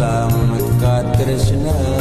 Bala